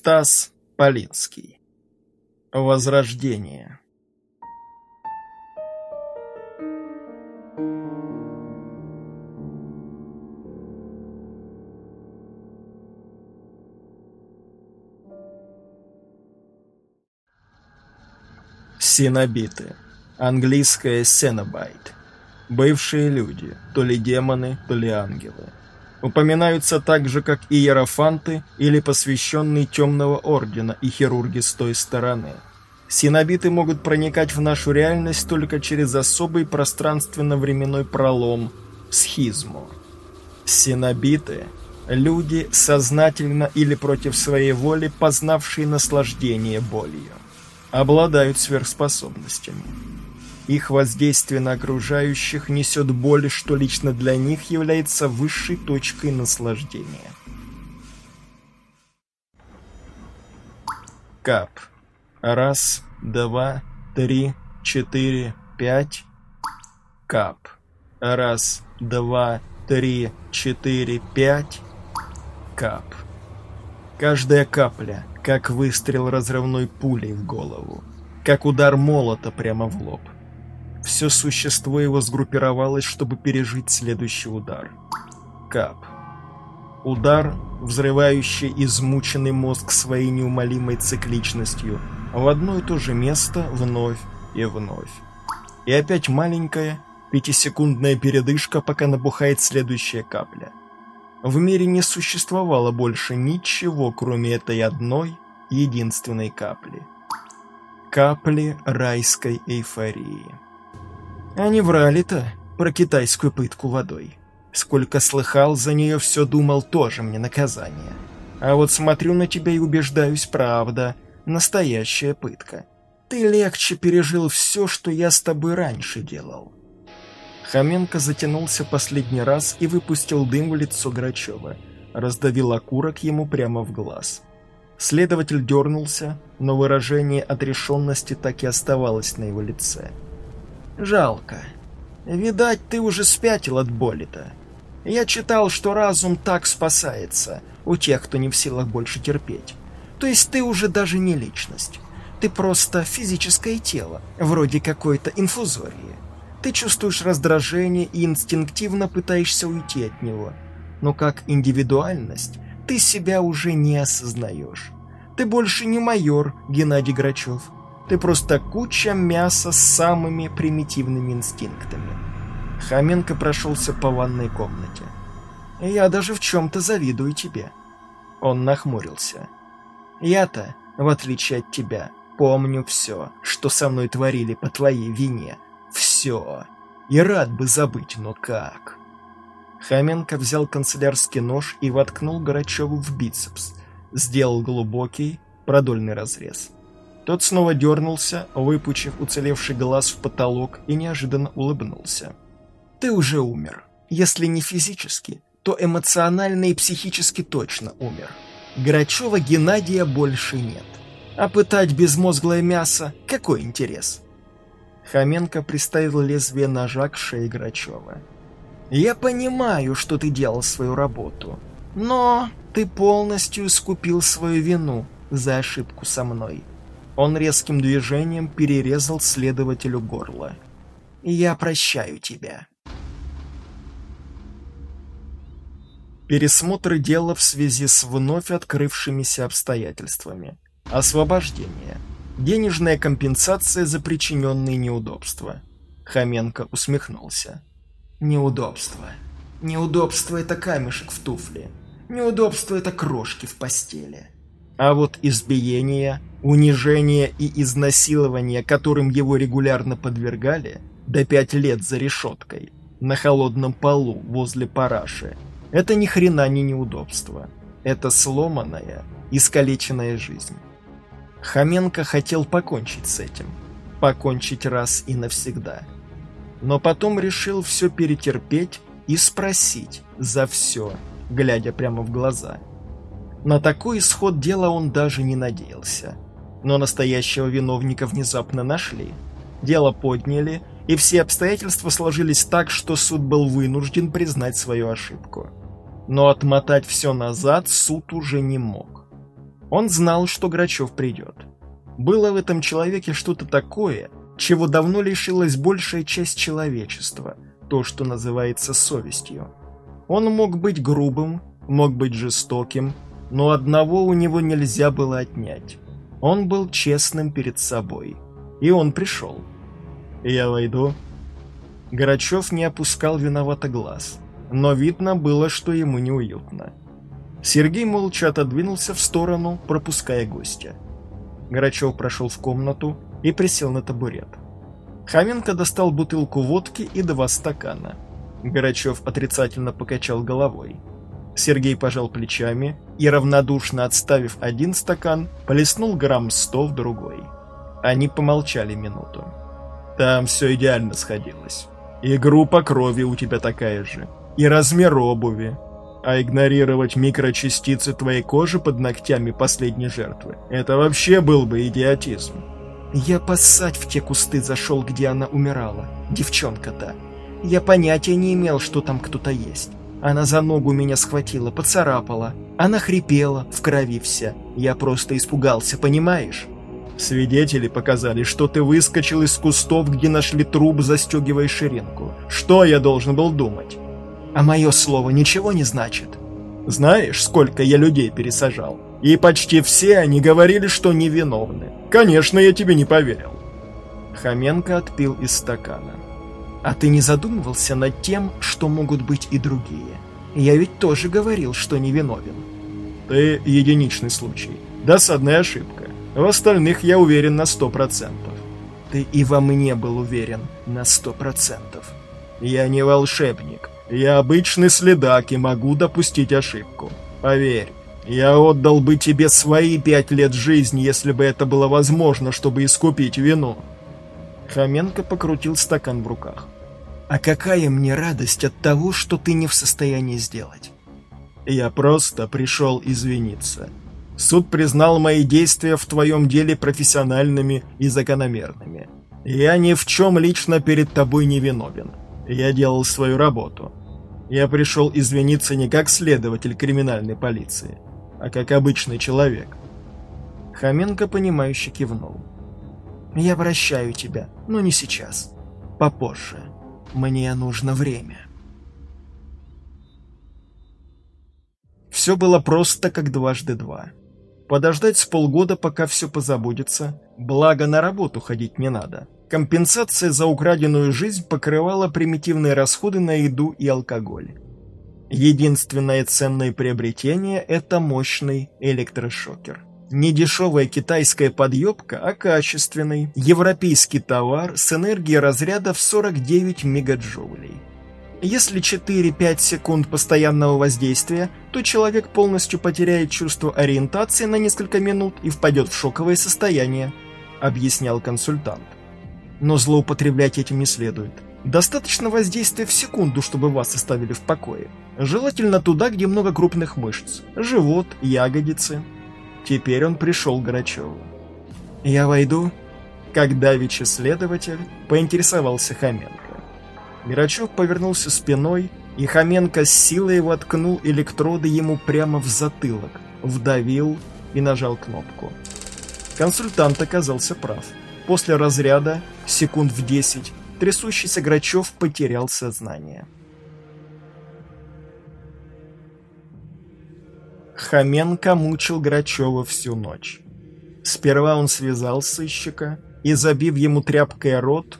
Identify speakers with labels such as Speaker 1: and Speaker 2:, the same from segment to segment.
Speaker 1: Стас Полинский. Возрождение. Синобиты. Английское сенобайт. Бывшие люди, то ли демоны, то ли ангелы. Упоминаются так же, как иерофанты или посвященные темного ордена и хирурги с той стороны. Синобиты могут проникать в нашу реальность только через особый пространственно-временной пролом – схизму. Синобиты – люди, сознательно или против своей воли, познавшие наслаждение болью. Обладают сверхспособностями. Их воздействие на окружающих несет боль, что лично для них является высшей точкой наслаждения. Кап. Раз, два, три, четыре, пять. Кап. Раз, два, три, четыре, пять. Кап. Каждая капля, как выстрел разрывной пулей в голову, как удар молота прямо в лоб. Все существо его сгруппировалось, чтобы пережить следующий удар. Кап. Удар, взрывающий измученный мозг своей неумолимой цикличностью, в одно и то же место вновь и вновь. И опять маленькая, пятисекундная передышка, пока набухает следующая капля. В мире не существовало больше ничего, кроме этой одной, единственной капли. Капли райской эйфории. Они врали-то про китайскую пытку водой. Сколько слыхал за нее, все думал тоже мне наказание. А вот смотрю на тебя и убеждаюсь, правда, настоящая пытка. Ты легче пережил все, что я с тобой раньше делал. Хоменко затянулся последний раз и выпустил дым в лицо Грачева. Раздавил окурок ему прямо в глаз. Следователь дернулся, но выражение отрешенности так и оставалось на его лице. Жалко. Видать, ты уже спятил от боли-то. Я читал, что разум так спасается у тех, кто не в силах больше терпеть. То есть ты уже даже не личность. Ты просто физическое тело, вроде какой-то инфузории. Ты чувствуешь раздражение и инстинктивно пытаешься уйти от него. Но как индивидуальность ты себя уже не осознаешь. Ты больше не майор Геннадий Грачев. Ты просто куча мяса с самыми примитивными инстинктами. Хоменко прошелся по ванной комнате. Я даже в чем-то завидую тебе. Он нахмурился. Я-то, в отличие от тебя, помню все, что со мной творили по твоей вине. Все. И рад бы забыть, но как? Хоменко взял канцелярский нож и воткнул Горачеву в бицепс. Сделал глубокий, продольный разрез. Тот снова дернулся, выпучив уцелевший глаз в потолок и неожиданно улыбнулся. «Ты уже умер. Если не физически, то эмоционально и психически точно умер. Грачева Геннадия больше нет. А пытать безмозглое мясо – какой интерес?» Хоменко приставил лезвие ножа к шее Грачева. «Я понимаю, что ты делал свою работу, но ты полностью искупил свою вину за ошибку со мной. Он резким движением перерезал следователю горло. «Я прощаю тебя». Пересмотр дела в связи с вновь открывшимися обстоятельствами. Освобождение. Денежная компенсация за причиненные неудобства. Хоменко усмехнулся. Неудобство. Неудобство — это камешек в туфле. Неудобство — это крошки в постели. А вот избиение, унижение и изнасилование, которым его регулярно подвергали, до пять лет за решеткой, на холодном полу возле параши, это ни хрена не неудобство. Это сломанная, искалеченная жизнь. Хоменко хотел покончить с этим. Покончить раз и навсегда. Но потом решил все перетерпеть и спросить за все, глядя прямо в глаза – на такой исход дела он даже не надеялся. Но настоящего виновника внезапно нашли. Дело подняли, и все обстоятельства сложились так, что суд был вынужден признать свою ошибку. Но отмотать все назад суд уже не мог. Он знал, что Грачев придет. Было в этом человеке что-то такое, чего давно лишилась большая часть человечества, то, что называется совестью. Он мог быть грубым, мог быть жестоким, но одного у него нельзя было отнять. Он был честным перед собой. И он пришел. «Я войду?» Грачев не опускал виновато глаз, но видно было, что ему неуютно. Сергей молча отодвинулся в сторону, пропуская гостя. Грачев прошел в комнату и присел на табурет. Хоменко достал бутылку водки и два стакана. Грачев отрицательно покачал головой. Сергей пожал плечами и, равнодушно отставив один стакан, плеснул грамм сто в другой. Они помолчали минуту. «Там все идеально сходилось. И группа крови у тебя такая же, и размер обуви, а игнорировать микрочастицы твоей кожи под ногтями последней жертвы – это вообще был бы идиотизм.
Speaker 2: Я поссать в те кусты зашел, где она умирала, девчонка-то. Я понятия не имел, что там кто-то есть. Она за ногу меня схватила, поцарапала. Она хрипела, в крови вся. Я просто испугался, понимаешь?
Speaker 1: Свидетели показали, что ты выскочил из кустов, где нашли труп, застегивая ширинку. Что я должен был думать?
Speaker 2: А мое слово ничего не значит?
Speaker 1: Знаешь, сколько я людей пересажал? И почти все они говорили, что невиновны. Конечно, я тебе не поверил. Хоменко отпил из стакана.
Speaker 2: А ты не задумывался над тем, что могут быть и другие? Я ведь тоже говорил, что невиновен.
Speaker 1: Ты единичный случай. Досадная ошибка. В остальных я уверен на сто процентов.
Speaker 2: Ты и во мне был уверен на сто процентов.
Speaker 1: Я не волшебник. Я обычный следак и могу допустить ошибку. Поверь, я отдал бы тебе свои пять лет жизни, если бы это было возможно, чтобы искупить вину. Хоменко покрутил стакан в руках.
Speaker 2: А какая мне радость от того, что ты не в состоянии сделать?
Speaker 1: Я просто пришел извиниться. Суд признал мои действия в твоем деле профессиональными и закономерными. Я ни в чем лично перед тобой не виновен. Я делал свою работу. Я пришел извиниться не как следователь криминальной полиции, а как обычный человек. Хоменко, понимающе кивнул.
Speaker 2: «Я прощаю тебя, но не сейчас. Попозже. Мне нужно время».
Speaker 1: Все было просто как дважды два. Подождать с полгода, пока все позабудется, благо на работу ходить не надо. Компенсация за украденную жизнь покрывала примитивные расходы на еду и алкоголь. Единственное ценное приобретение – это мощный электрошокер. Не дешевая китайская подъебка, а качественный европейский товар с энергией разряда в 49 мегаджоулей. Если 4-5 секунд постоянного воздействия, то человек полностью потеряет чувство ориентации на несколько минут и впадет в шоковое состояние, объяснял консультант но злоупотреблять этим не следует. Достаточно воздействия в секунду, чтобы вас оставили в покое. Желательно туда, где много крупных мышц. Живот, ягодицы. Теперь он пришел к Грачеву.
Speaker 2: «Я войду?»
Speaker 1: Как давичий следователь, поинтересовался Хоменко. Грачев повернулся спиной, и Хоменко с силой воткнул электроды ему прямо в затылок, вдавил и нажал кнопку. Консультант оказался прав. После разряда, секунд в десять, трясущийся Грачев потерял сознание. Хоменко мучил Грачева всю ночь. Сперва он связал сыщика и, забив ему тряпкой рот,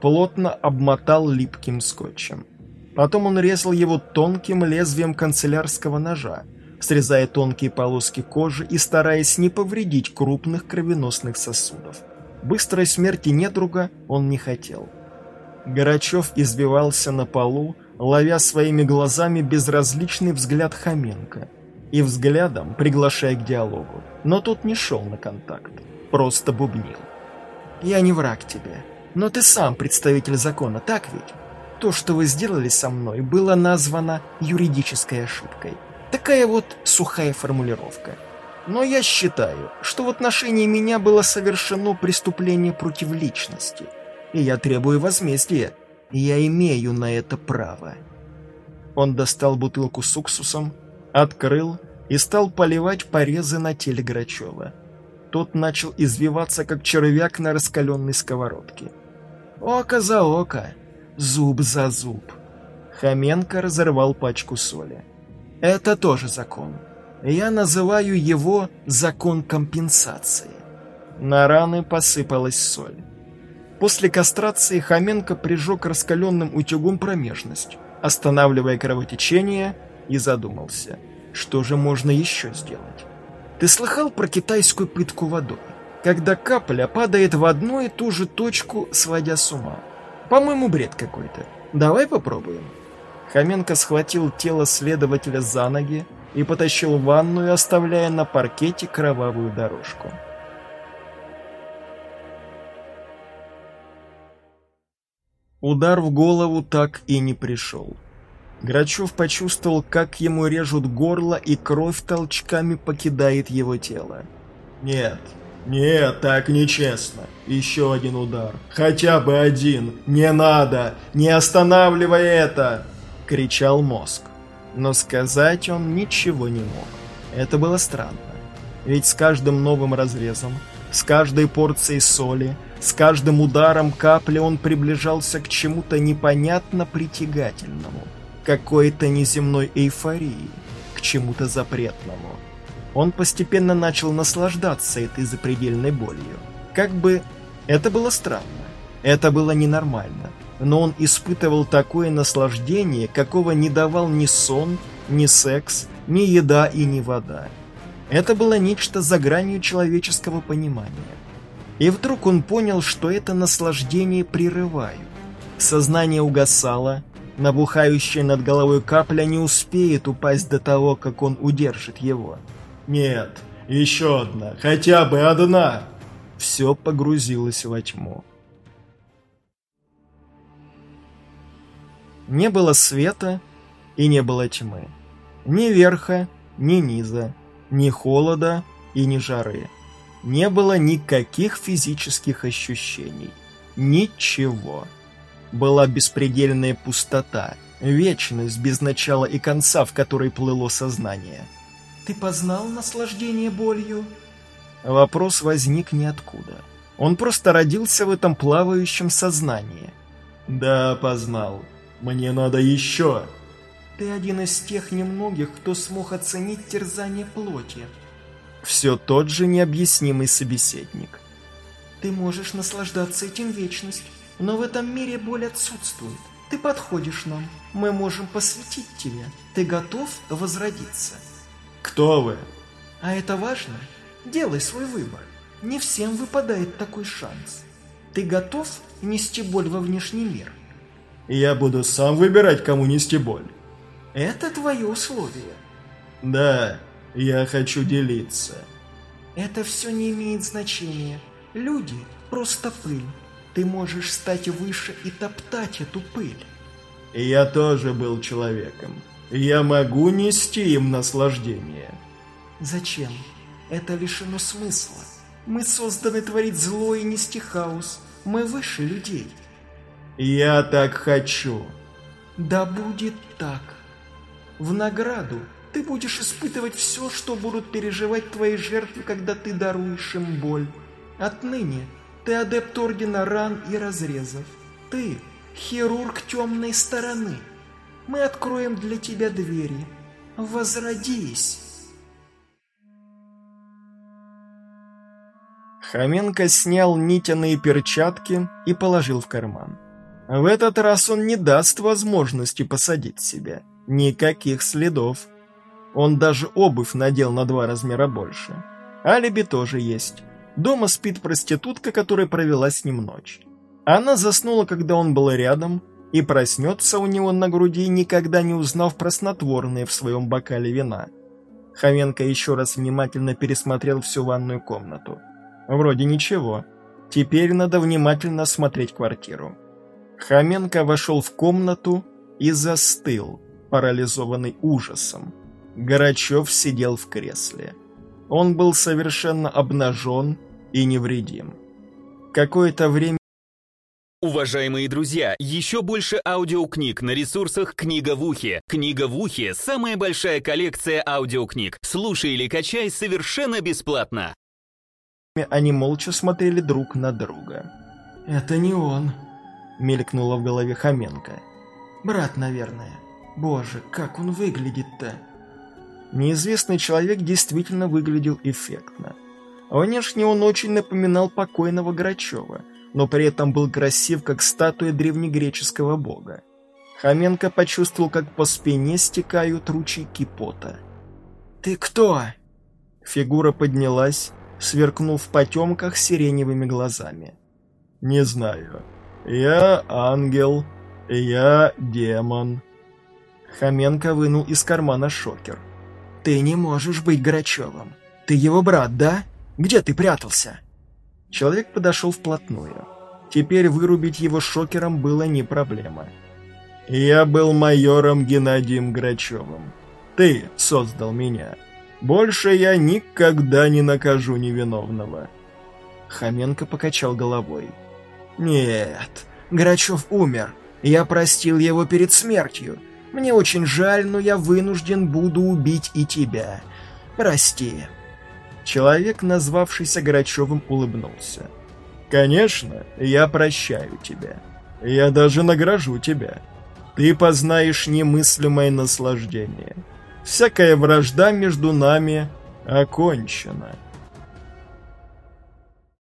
Speaker 1: плотно обмотал липким скотчем. Потом он резал его тонким лезвием канцелярского ножа, срезая тонкие полоски кожи и стараясь не повредить крупных кровеносных сосудов. Быстрой смерти недруга он не хотел. Горачев избивался на полу, ловя своими глазами безразличный взгляд Хоменко и взглядом приглашая к диалогу. Но тот не шел на контакт, просто бубнил.
Speaker 2: «Я не враг тебе, но ты сам представитель закона, так ведь? То, что вы сделали со мной, было названо юридической ошибкой. Такая вот сухая формулировка. Но я считаю, что в отношении меня было совершено преступление против личности, и я требую возмездия. Я имею на это право.
Speaker 1: Он достал бутылку с уксусом, открыл и стал поливать порезы на теле Грачева. Тот начал извиваться, как червяк на раскаленной сковородке. «Око за око, зуб за зуб». Хоменко разорвал пачку соли. «Это тоже закон. Я называю его закон компенсации». На раны посыпалась соль. После кастрации Хоменко прижег раскаленным утюгом промежность, останавливая кровотечение, и задумался, что же можно еще сделать. Ты слыхал про китайскую пытку водой? Когда капля падает в одну и ту же точку, сводя с ума. По-моему, бред какой-то. Давай попробуем. Хоменко схватил тело следователя за ноги и потащил в ванную, оставляя на паркете кровавую дорожку. Удар в голову так и не пришел. Грачев почувствовал, как ему режут горло, и кровь толчками покидает его тело.
Speaker 3: «Нет, нет, так нечестно. Еще один удар. Хотя бы один. Не надо! Не останавливай это!» — кричал мозг.
Speaker 1: Но сказать он ничего не мог. Это было странно. Ведь с каждым новым разрезом, с каждой порцией соли, с каждым ударом капли он приближался к чему-то непонятно притягательному, какой-то неземной эйфории, к чему-то запретному. Он постепенно начал наслаждаться этой запредельной болью. Как бы это было странно, это было ненормально, но он испытывал такое наслаждение, какого не давал ни сон, ни секс, ни еда и ни вода. Это было нечто за гранью человеческого понимания. И вдруг он понял, что это наслаждение прерывают. Сознание угасало, набухающая над головой капля не успеет упасть до того, как он удержит его.
Speaker 3: «Нет, еще одна, хотя бы одна!»
Speaker 1: Все погрузилось во тьму. Не было света и не было тьмы. Ни верха, ни низа, ни холода и ни жары. Не было никаких физических ощущений. Ничего. Была беспредельная пустота, вечность без начала и конца, в которой плыло сознание. «Ты познал наслаждение болью?» Вопрос возник ниоткуда. Он просто родился в этом плавающем сознании.
Speaker 3: «Да, познал. Мне надо еще!»
Speaker 1: «Ты один из тех немногих, кто смог оценить терзание плоти», все тот же необъяснимый собеседник. Ты можешь наслаждаться этим вечность, но в этом мире боль отсутствует. Ты подходишь нам, мы можем посвятить тебе. Ты готов возродиться?
Speaker 3: Кто вы?
Speaker 1: А это важно? Делай свой выбор. Не всем выпадает такой шанс. Ты готов нести боль во внешний мир?
Speaker 3: Я буду сам выбирать, кому нести боль.
Speaker 1: Это твое условие.
Speaker 3: Да, я хочу делиться.
Speaker 1: Это все не имеет значения. Люди – просто пыль. Ты можешь стать выше и топтать эту пыль.
Speaker 3: Я тоже был человеком. Я могу нести им наслаждение.
Speaker 1: Зачем? Это лишено смысла. Мы созданы творить зло и нести хаос. Мы выше людей.
Speaker 3: Я так хочу.
Speaker 1: Да будет так. В награду ты будешь испытывать все, что будут переживать твои жертвы, когда ты даруешь им боль. Отныне ты адепт Ордена Ран и Разрезов. Ты хирург темной стороны. Мы откроем для тебя двери. Возродись!» Хоменко снял нитяные перчатки и положил в карман. В этот раз он не даст возможности посадить себя. Никаких следов. Он даже обувь надел на два размера больше. Алиби тоже есть. Дома спит проститутка, которая провела с ним ночь. Она заснула, когда он был рядом, и проснется у него на груди, никогда не узнав про снотворное в своем бокале вина. Хоменко еще раз внимательно пересмотрел всю ванную комнату. Вроде ничего. Теперь надо внимательно осмотреть квартиру. Хоменко вошел в комнату и застыл, парализованный ужасом. Горачев сидел в кресле. Он был совершенно обнажен и невредим. Какое-то время
Speaker 4: Уважаемые друзья, еще больше аудиокниг на ресурсах «Книга в ухе». «Книга в ухе» — самая большая коллекция аудиокниг. Слушай или качай совершенно бесплатно.
Speaker 1: Они молча смотрели друг на друга. «Это не он», — мелькнуло в голове Хоменко. «Брат, наверное. Боже, как он выглядит-то!» Неизвестный человек действительно выглядел эффектно. Внешне он очень напоминал покойного Грачева — но при этом был красив, как статуя древнегреческого бога. Хоменко почувствовал, как по спине стекают ручейки пота. «Ты кто?» Фигура поднялась, сверкнув в потемках сиреневыми глазами.
Speaker 5: «Не знаю. Я ангел, я демон».
Speaker 1: Хоменко вынул из кармана шокер. «Ты не можешь быть Грачевым. Ты его брат, да? Где ты прятался?» Человек подошел вплотную. Теперь вырубить его шокером было не проблема.
Speaker 5: «Я был майором Геннадием Грачевым. Ты создал меня. Больше я никогда не накажу невиновного».
Speaker 1: Хоменко покачал головой. «Нет, Грачев умер. Я простил его перед смертью. Мне очень жаль, но я вынужден буду убить и тебя. Прости».
Speaker 5: Человек, назвавшийся Грачевым, улыбнулся. «Конечно, я прощаю тебя. Я даже награжу тебя. Ты познаешь немыслимое наслаждение. Всякая вражда между нами окончена».